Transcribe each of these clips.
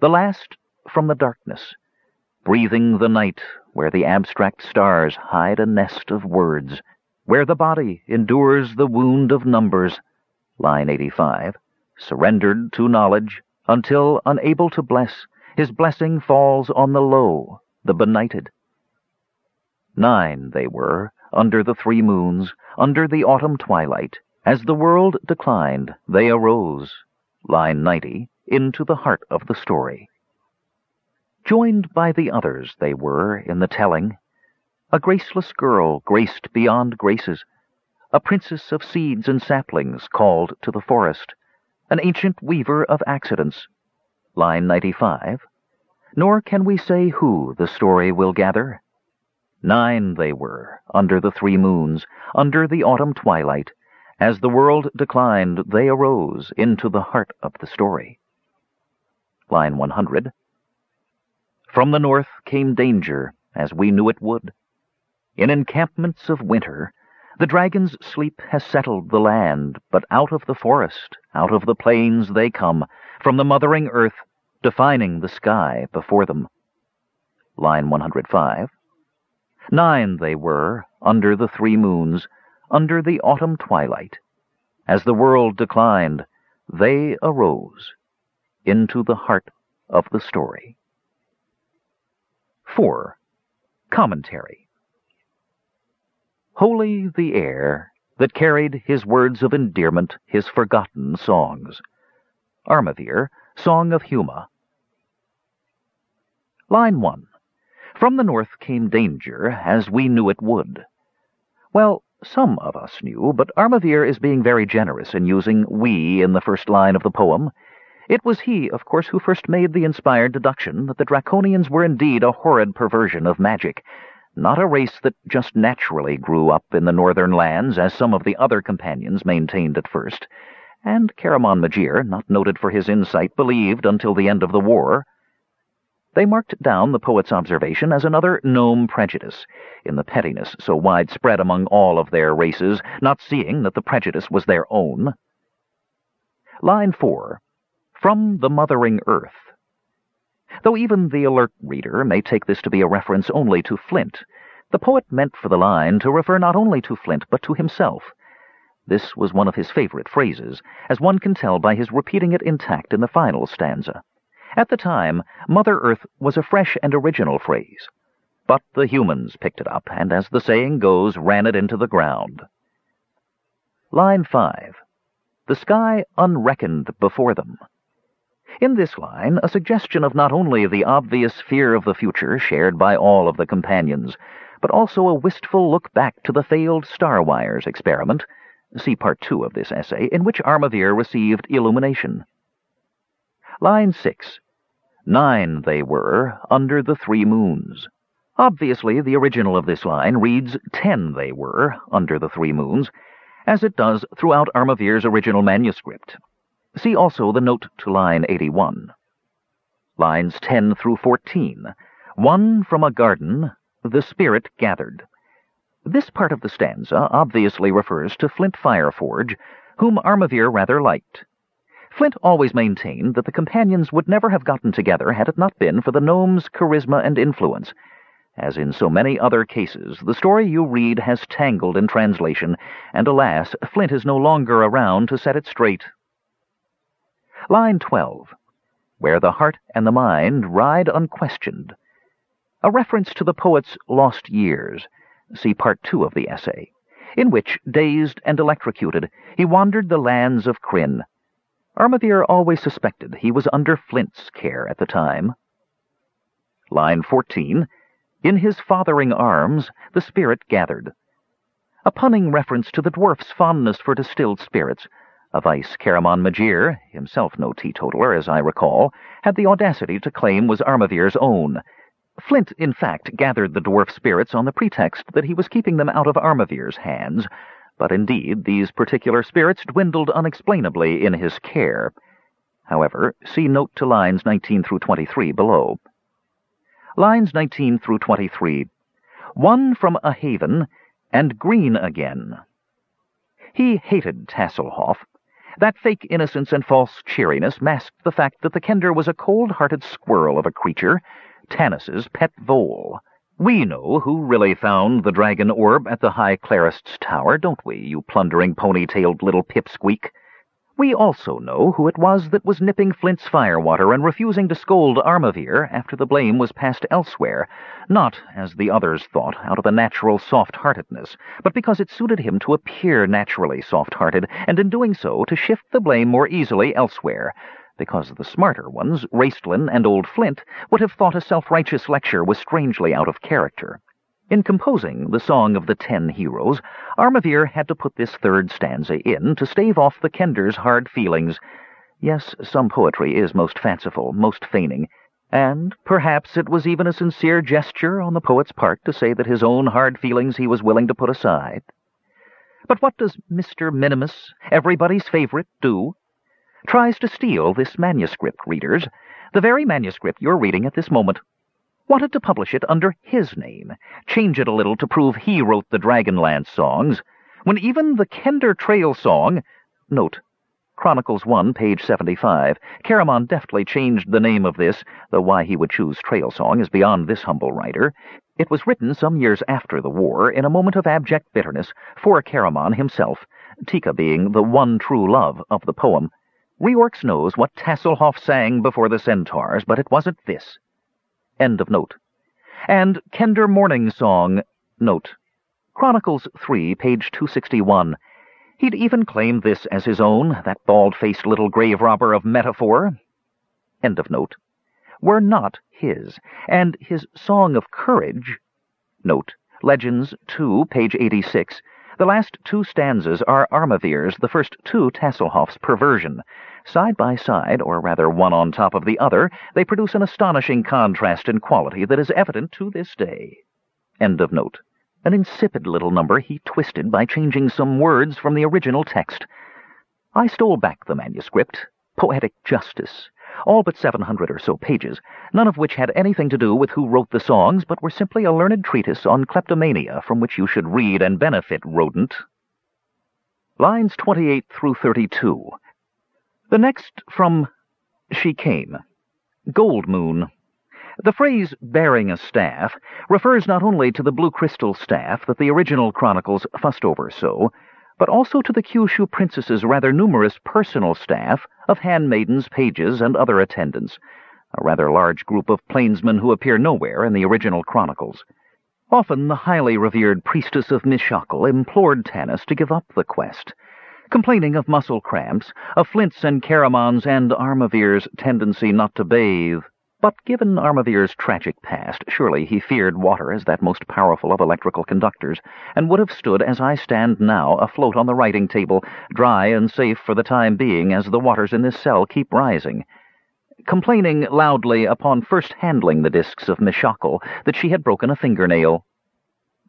the last from the darkness, breathing the night where the abstract stars hide a nest of words, where the body endures the wound of numbers, line 85, surrendered to knowledge until, unable to bless, his blessing falls on the low, the benighted. Nine they were, under the three moons, under the autumn twilight. As the world declined, they arose, line 90, into the heart of the story. Joined by the others they were in the telling, a graceless girl graced beyond graces, a princess of seeds and saplings called to the forest, an ancient weaver of accidents, line 95, nor can we say who the story will gather. Nine they were, under the three moons, under the autumn twilight. As the world declined, they arose into the heart of the story. Line 100. From the north came danger, as we knew it would. In encampments of winter, the dragon's sleep has settled the land, but out of the forest, out of the plains they come, from the mothering earth, defining the sky before them. Line 105. Nine they were, under the three moons, under the autumn twilight. As the world declined, they arose into the heart of the story. 4. Commentary Holy the air that carried his words of endearment, his forgotten songs. Armavir, Song of Huma. Line 1. From the north came danger, as we knew it would. Well, some of us knew, but Armavir is being very generous in using we in the first line of the poem. It was he, of course, who first made the inspired deduction that the Draconians were indeed a horrid perversion of magic, not a race that just naturally grew up in the northern lands, as some of the other companions maintained at first, and Caramon Majere, not noted for his insight, believed until the end of the war. They marked down the poet's observation as another gnome prejudice, in the pettiness so widespread among all of their races, not seeing that the prejudice was their own. Line 4. From the mothering earth. Though even the alert reader may take this to be a reference only to Flint, the poet meant for the line to refer not only to Flint, but to himself. This was one of his favorite phrases, as one can tell by his repeating it intact in the final stanza. At the time, Mother Earth was a fresh and original phrase. But the humans picked it up, and as the saying goes, ran it into the ground. Line 5. The sky unreckoned before them. In this line, a suggestion of not only the obvious fear of the future shared by all of the companions, but also a wistful look back to the failed Star Wires experiment, see Part 2 of this essay, in which Armavir received illumination. Line 6. Nine they were, under the three moons. Obviously, the original of this line reads ten they were, under the three moons, as it does throughout Armavir's original manuscript. See also the note to line 81. Lines 10 through 14. One from a garden, the spirit gathered. This part of the stanza obviously refers to Flint Fireforge, whom Armavir rather liked. Flint always maintained that the companions would never have gotten together had it not been for the gnome's charisma and influence. As in so many other cases, the story you read has tangled in translation, and alas, Flint is no longer around to set it straight. Line 12. Where the heart and the mind ride unquestioned. A reference to the poet's lost years. See Part 2 of the essay, in which, dazed and electrocuted, he wandered the lands of Krynn, Armavir always suspected he was under Flint's care at the time. Line 14. In his fathering arms the spirit gathered. A punning reference to the dwarf's fondness for distilled spirits, a vice Caramon Majere, himself no teetotaler as I recall, had the audacity to claim was Armavir's own. Flint, in fact, gathered the dwarf spirits on the pretext that he was keeping them out of Armavir's hands, but indeed these particular spirits dwindled unexplainably in his care. However, see note to lines 19 through 23 below. Lines 19 through 23. One from a haven, and green again. He hated Tasslehoff, That fake innocence and false cheeriness masked the fact that the Kender was a cold-hearted squirrel of a creature, Tanis's pet vole. We know who really found the dragon orb at the High Clerist's tower, don't we, you plundering pony-tailed little pipsqueak? We also know who it was that was nipping Flint's firewater and refusing to scold Armavir after the blame was passed elsewhere, not, as the others thought, out of a natural soft-heartedness, but because it suited him to appear naturally soft-hearted, and in doing so to shift the blame more easily elsewhere, because the smarter ones, Raistlin and old Flint, would have thought a self-righteous lecture was strangely out of character. In composing the Song of the Ten Heroes, Armavir had to put this third stanza in to stave off the Kender's hard feelings. Yes, some poetry is most fanciful, most feigning, and perhaps it was even a sincere gesture on the poet's part to say that his own hard feelings he was willing to put aside. But what does Mr. Minimus, everybody's favorite, do? Tries to steal this manuscript, readers, the very manuscript you're reading at this moment wanted to publish it under his name, change it a little to prove he wrote the Dragonlance songs, when even the Kender Trail song, note, Chronicles 1, page 75, Caramon deftly changed the name of this, though why he would choose Trail Song is beyond this humble writer. It was written some years after the war, in a moment of abject bitterness, for Caramon himself, Tika being the one true love of the poem. Reorx knows what Tasslehoff sang before the centaurs, but it wasn't this. End of note. And Kender Morning Song, note. Chronicles 3, page 261. He'd even claimed this as his own, that bald-faced little grave robber of metaphor. End of note. Were not his, and his Song of Courage, note. Legends 2, page 86. The last two stanzas are Armavir's, the first two Tasslehoff's perversion. Side by side, or rather one on top of the other, they produce an astonishing contrast in quality that is evident to this day. End of note. An insipid little number he twisted by changing some words from the original text. I stole back the manuscript. Poetic justice. All but 700 or so pages, none of which had anything to do with who wrote the songs, but were simply a learned treatise on kleptomania from which you should read and benefit, rodent. Lines 28 through 32. The next from She Came. Goldmoon. The phrase bearing a staff refers not only to the blue crystal staff that the original chronicles fussed over so, but also to the Que-Shu princess's rather numerous personal staff of handmaidens, pages, and other attendants, a rather large group of plainsmen who appear nowhere in the original chronicles. Often the highly revered priestess of Mishakal implored Tanis to give up the quest, complaining of muscle cramps, of Flint's and Caramon's and Armavir's tendency not to bathe. But given Armavir's tragic past, surely he feared water as that most powerful of electrical conductors, and would have stood as I stand now, afloat on the writing table, dry and safe for the time being as the waters in this cell keep rising complaining loudly upon first handling the discs of Mishakal that she had broken a fingernail.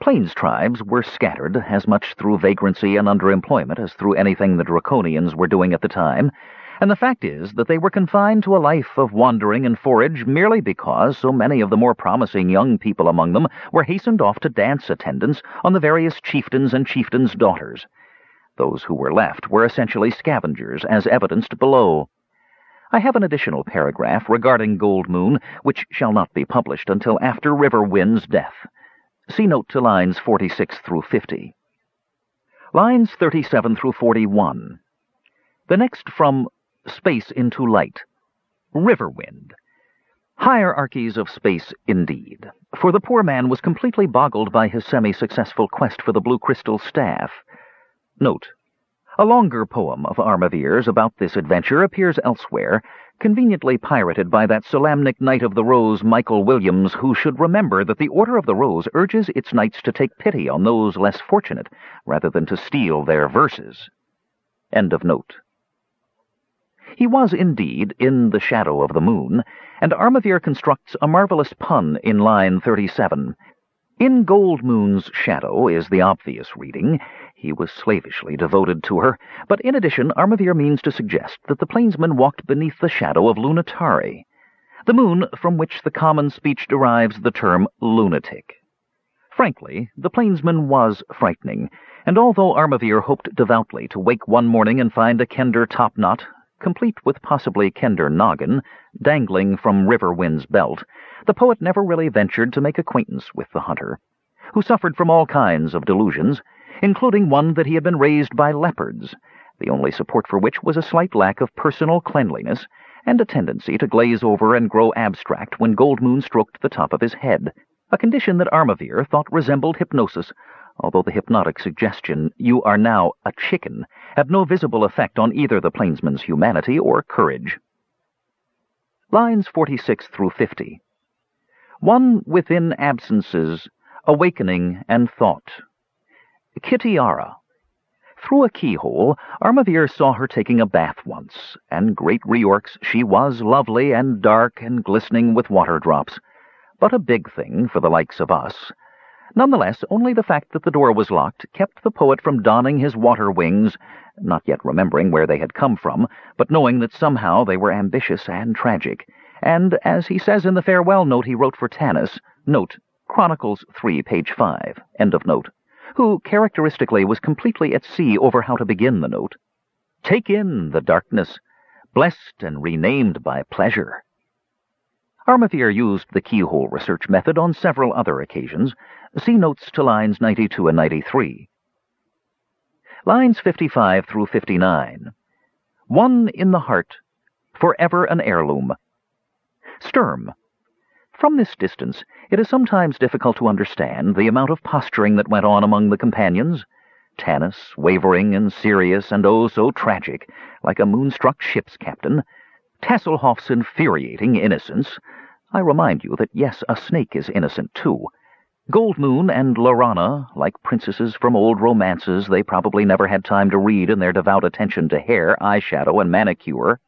Plains tribes were scattered as much through vagrancy and underemployment as through anything the Draconians were doing at the time, and the fact is that they were confined to a life of wandering and forage merely because so many of the more promising young people among them were hastened off to dance attendance on the various chieftains and chieftains' daughters. Those who were left were essentially scavengers, as evidenced below. I have an additional paragraph regarding Goldmoon, which shall not be published until after Riverwind's death. See note to lines 46 through 50. Lines 37 through 41. The next from Space into Light. Riverwind. Hierarchies of space, indeed, for the poor man was completely boggled by his semi-successful quest for the blue crystal staff. Note. A longer poem of Armavir's about this adventure appears elsewhere, conveniently pirated by that Solamnic Knight of the Rose, Michael Williams, who should remember that the Order of the Rose urges its knights to take pity on those less fortunate, rather than to steal their verses. End of note. He was indeed in the shadow of the moon, and Armavir constructs a marvelous pun in line 37. In Goldmoon's shadow is the obvious reading, he was slavishly devoted to her, but in addition Armavir means to suggest that the plainsman walked beneath the shadow of Lunitari, the moon from which the common speech derives the term lunatic. Frankly, the plainsman was frightening, And although Armavir hoped devoutly to wake one morning and find a Kender topknot, complete with possibly Kender noggin, dangling from Riverwind's belt, the poet never really ventured to make acquaintance with the hunter, who suffered from all kinds of delusions, including one that he had been raised by leopards, the only support for which was a slight lack of personal cleanliness and a tendency to glaze over and grow abstract when Goldmoon stroked the top of his head, a condition that Armavir thought resembled hypnosis, although the hypnotic suggestion, you are now a chicken, had no visible effect on either the plainsman's humanity or courage. Lines 46 through 50. One within absences, awakening and thought. Kitiara. Through a keyhole, Armavir saw her taking a bath once, and great Reorx she was lovely and dark and glistening with water drops. But a big thing for the likes of us. Nonetheless, only the fact that the door was locked kept the poet from donning his water wings, not yet remembering where they had come from, but knowing that somehow they were ambitious and tragic. And, as he says in the farewell note he wrote for Tanis, note, Chronicles 3, page 5, end of note, who, characteristically, was completely at sea over how to begin the note. Take in the darkness, blessed and renamed by pleasure. Armavir used the keyhole research method on several other occasions. See notes to lines 92 and 93. Lines 55 through 59. One in the heart, forever an heirloom. Sturm, from this distance, it is sometimes difficult to understand the amount of posturing that went on among the companions. Tanis, wavering and serious and oh so tragic, like a moonstruck ship's captain. Tasslehoff's infuriating innocence. I remind you that, yes, a snake is innocent, too. Goldmoon and Laurana, like princesses from old romances they probably never had time to read in their devout attention to hair, eyeshadow, and manicure.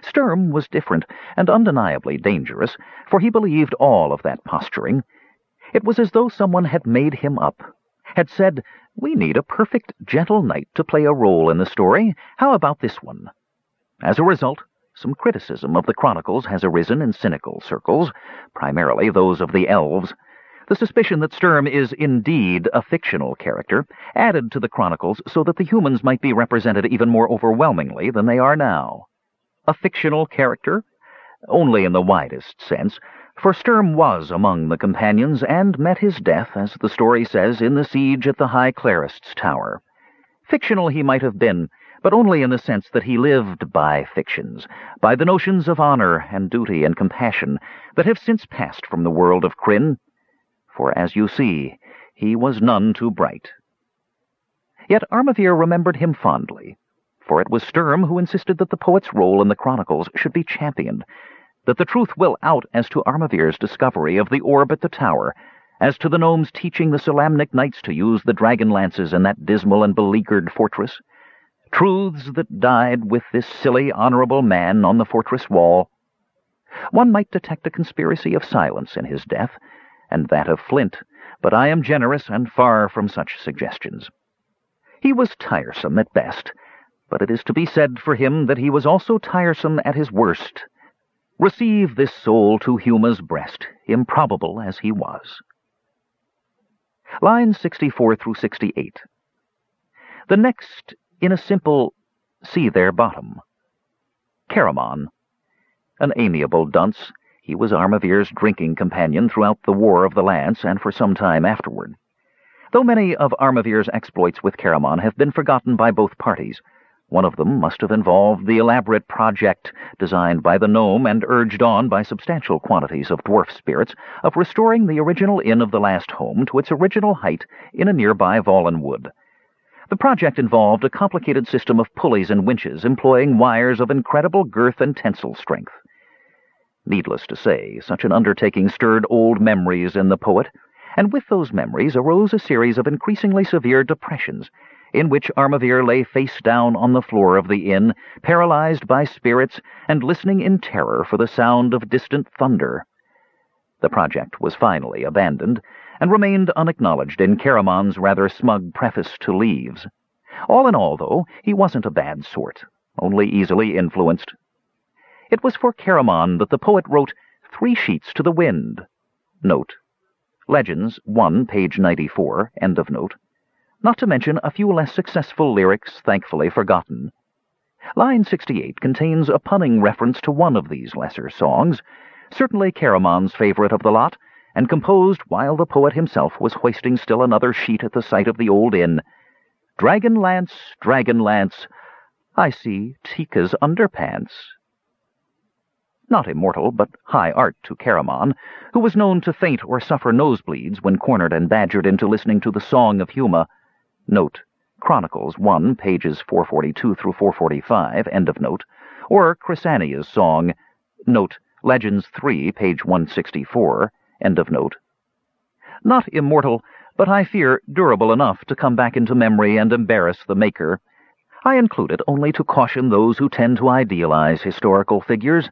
Sturm was different and undeniably dangerous, for he believed all of that posturing. It was as though someone had made him up, had said, We need a perfect, gentle knight to play a role in the story. How about this one? As a result, some criticism of the Chronicles has arisen in cynical circles, primarily those of the elves. The suspicion that Sturm is indeed a fictional character added to the Chronicles so that the humans might be represented even more overwhelmingly than they are now a fictional character? Only in the widest sense, for Sturm was among the companions and met his death, as the story says, in the siege at the High Clerist's Tower. Fictional he might have been, but only in the sense that he lived by fictions, by the notions of honor and duty and compassion that have since passed from the world of Krynn. For, as you see, he was none too bright. Yet Armavir remembered him fondly, for it was Sturm who insisted that the poet's role in the Chronicles should be championed, that the truth will out as to Armavir's discovery of the orb at the tower, as to the gnomes teaching the Solamnic knights to use the dragon lances in that dismal and beleaguered fortress, truths that died with this silly, honorable man on the fortress wall. One might detect a conspiracy of silence in his death, and that of Flint, but I am generous and far from such suggestions. He was tiresome at best, but it is to be said for him that he was also tiresome at his worst. Receive this soul to Huma's breast, improbable as he was. Lines 64 through 68. The next, in a simple, see their bottom. Caramon. An amiable dunce, he was Armavir's drinking companion throughout the War of the Lance and for some time afterward. Though many of Armavir's exploits with Caramon have been forgotten by both parties, one of them must have involved the elaborate project designed by the gnome and urged on by substantial quantities of dwarf spirits of restoring the original inn of the last home to its original height in a nearby Vallenwood. The project involved a complicated system of pulleys and winches employing wires of incredible girth and tensile strength. Needless to say, such an undertaking stirred old memories in the poet, and with those memories arose a series of increasingly severe depressions in which Armavir lay face down on the floor of the inn, paralyzed by spirits and listening in terror for the sound of distant thunder. The project was finally abandoned, and remained unacknowledged in Caramon's rather smug preface to Leaves. All in all, though, he wasn't a bad sort, only easily influenced. It was for Caramon that the poet wrote Three Sheets to the Wind. Note. Legends, 1, page 94, end of note. not to mention a few less successful lyrics thankfully forgotten. Line 68 contains a punning reference to one of these lesser songs, certainly Caramon's favorite of the lot, and composed while the poet himself was hoisting still another sheet at the site of the old inn. Dragon lance, dragon lance, I see Tika's underpants. Not immortal, but high art to Caramon, who was known to faint or suffer nosebleeds when cornered and badgered into listening to the Song of Huma. Note, Chronicles 1, pages 442 through 445, end of note, or Crysania's song, note, Legends 3, page 164, end of note. Not immortal, but I fear durable enough to come back into memory and embarrass the maker. I include it only to caution those who tend to idealize historical figures.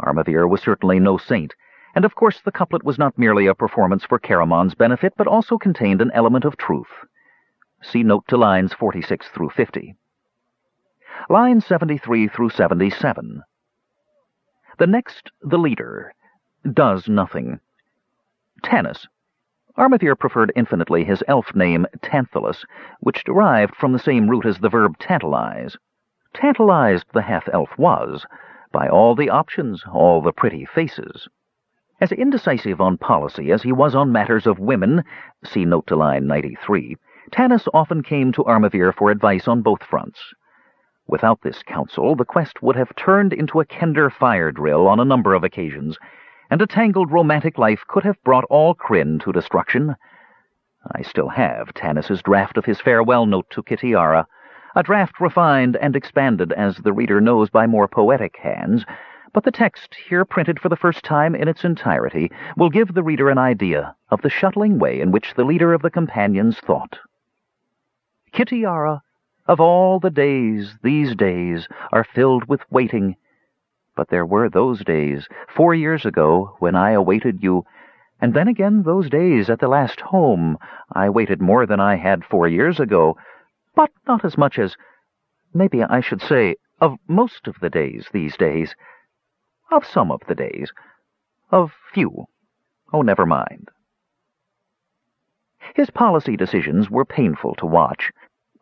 Armavir was certainly no saint, and of course the couplet was not merely a performance for Caramon's benefit, but also contained an element of truth. See note to lines 46 through 50. Lines 73 through 77. The next, the leader, does nothing. Tanis. Armavir preferred infinitely his elf name Tantalus, which derived from the same root as the verb tantalize. Tantalized the half-elf was, by all the options, all the pretty faces. As indecisive on policy as he was on matters of women, see note to line 93, Tanis often came to Armavir for advice on both fronts. Without this counsel, the quest would have turned into a Kender fire drill on a number of occasions, and a tangled romantic life could have brought all Krynn to destruction. I still have Tanis's draft of his farewell note to Kitiara, a draft refined and expanded, as the reader knows, by more poetic hands, but the text, here printed for the first time in its entirety, will give the reader an idea of the shuttling way in which the leader of the companions thought. Kitiara, of all the days, these days are filled with waiting. But there were those days, four years ago, when I awaited you, and then again those days at the last home. I waited more than I had four years ago, but not as much as, maybe I should say, of most of the days these days. Of some of the days. Of few. Oh, never mind. His policy decisions were painful to watch.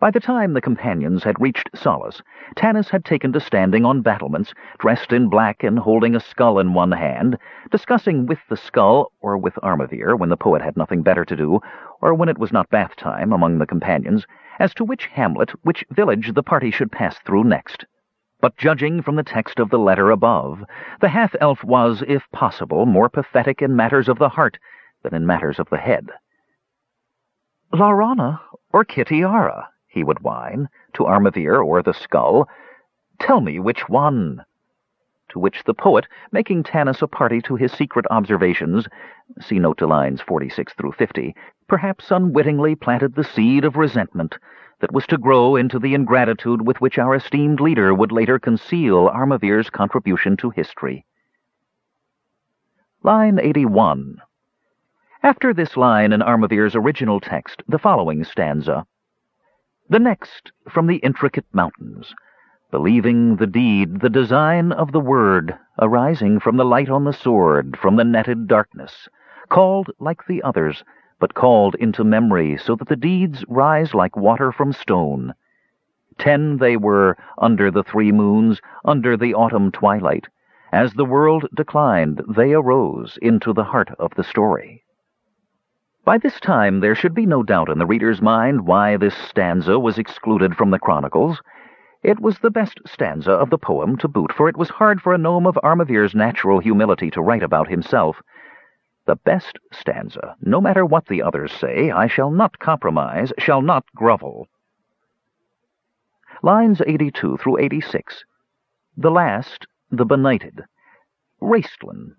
By the time the companions had reached Solace, Tanis had taken to standing on battlements, dressed in black and holding a skull in one hand, discussing with the skull, or with Armavir, when the poet had nothing better to do, or when it was not bath time among the companions, as to which hamlet, which village the party should pass through next. But judging from the text of the letter above, the half-elf was, if possible, more pathetic in matters of the heart than in matters of the head. Laurana or Kitiara? He would whine, to Armavir or the skull. Tell me which one. To which the poet, making Tanis a party to his secret observations, see note to lines 46 through 50, perhaps unwittingly planted the seed of resentment that was to grow into the ingratitude with which our esteemed leader would later conceal Armavir's contribution to history. Line 81. After this line in Armavir's original text, the following stanza. The next from the intricate mountains, believing the deed, the design of the word, arising from the light on the sword, from the netted darkness, called like the others, but called into memory, so that the deeds rise like water from stone. Ten they were, under the three moons, under the autumn twilight. As the world declined, they arose into the heart of the story. By this time there should be no doubt in the reader's mind why this stanza was excluded from the Chronicles. It was the best stanza of the poem to boot, for it was hard for a gnome of Armavir's natural humility to write about himself. The best stanza, no matter what the others say, I shall not compromise, shall not grovel. Lines 82 through 86. The last, the benighted. Raistlin,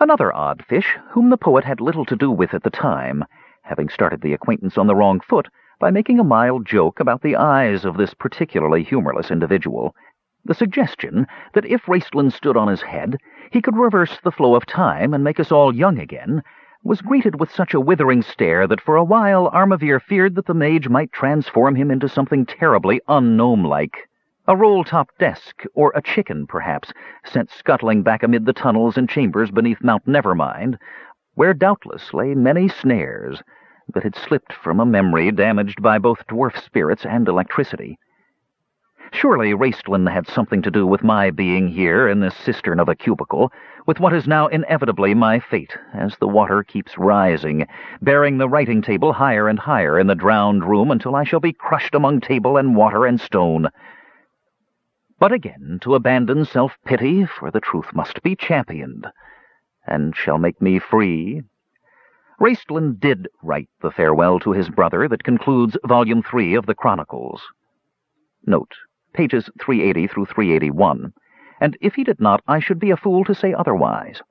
Another odd fish, whom the poet had little to do with at the time, having started the acquaintance on the wrong foot by making a mild joke about the eyes of this particularly humorless individual. The suggestion that if Raistlin stood on his head, he could reverse the flow of time and make us all young again, was greeted with such a withering stare that for a while Armavir feared that the mage might transform him into something terribly ungnome-like. A roll-top desk, or a chicken, perhaps, sent scuttling back amid the tunnels and chambers beneath Mount Nevermind, where doubtless lay many snares, that had slipped from a memory damaged by both dwarf spirits and electricity. Surely Raistlin had something to do with my being here in this cistern of a cubicle, with what is now inevitably my fate, as the water keeps rising, bearing the writing table higher and higher in the drowned room until I shall be crushed among table and water and stone. But again, to abandon self-pity, for the truth must be championed, and shall make me free. Raistlin did write the farewell to his brother that concludes Volume 3 of the Chronicles. Note, pages 380 through 381, and if he did not, I should be a fool to say otherwise.